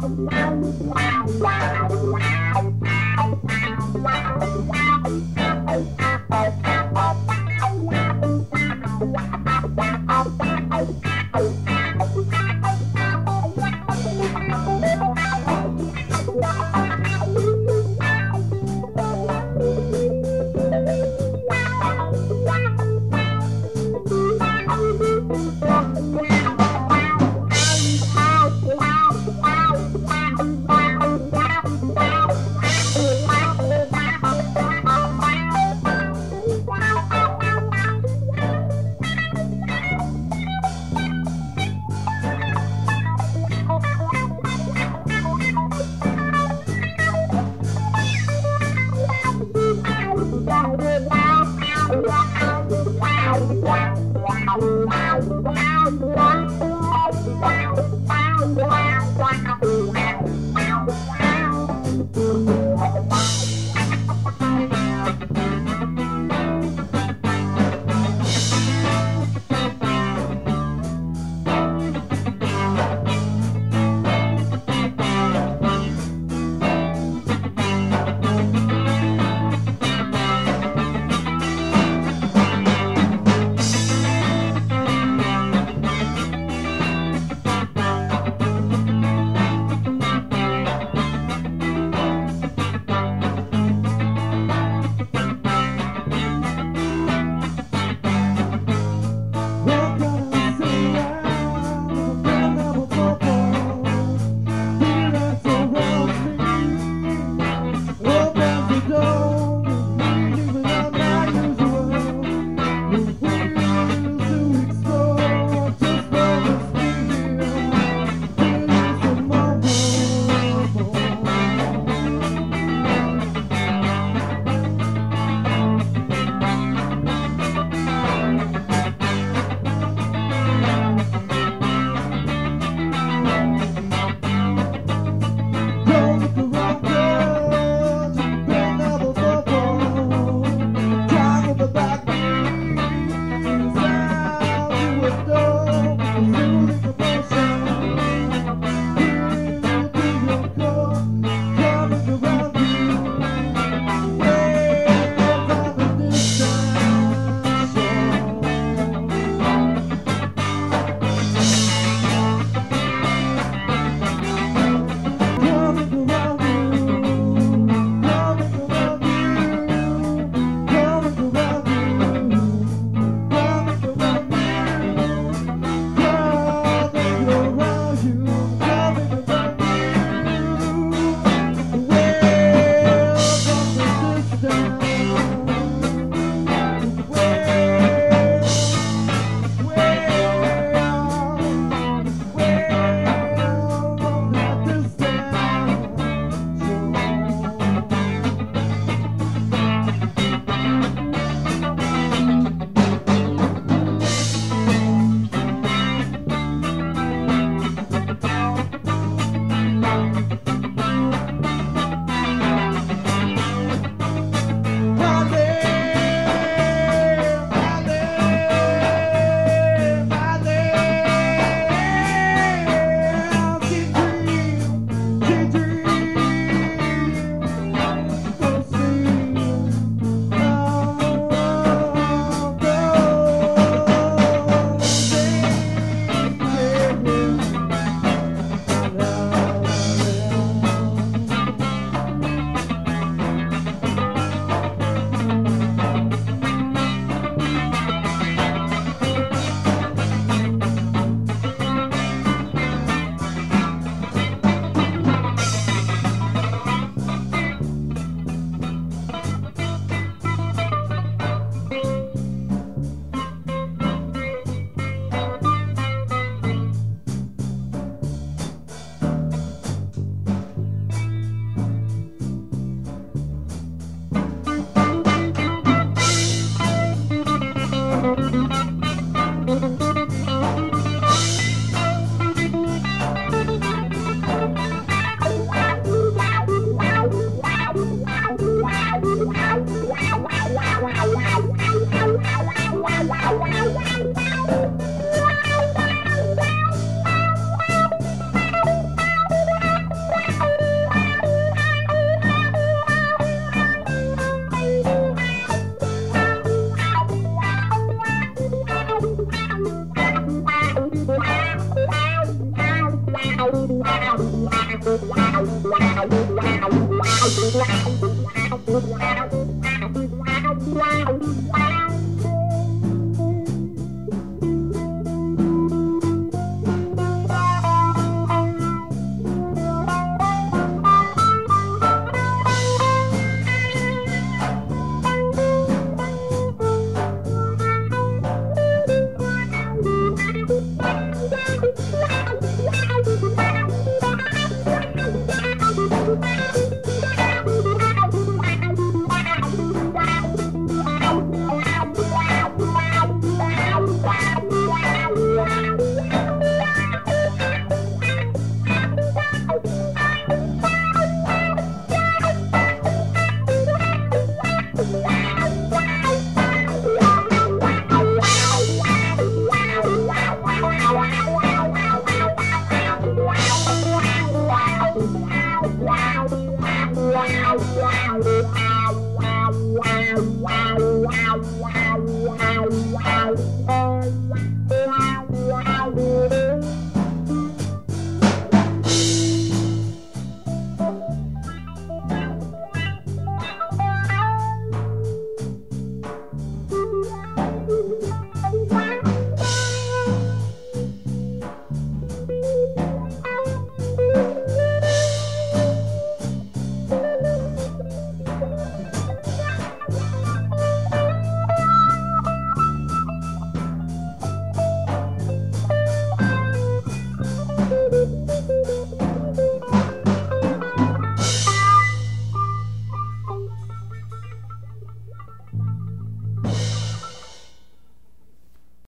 Música Wow.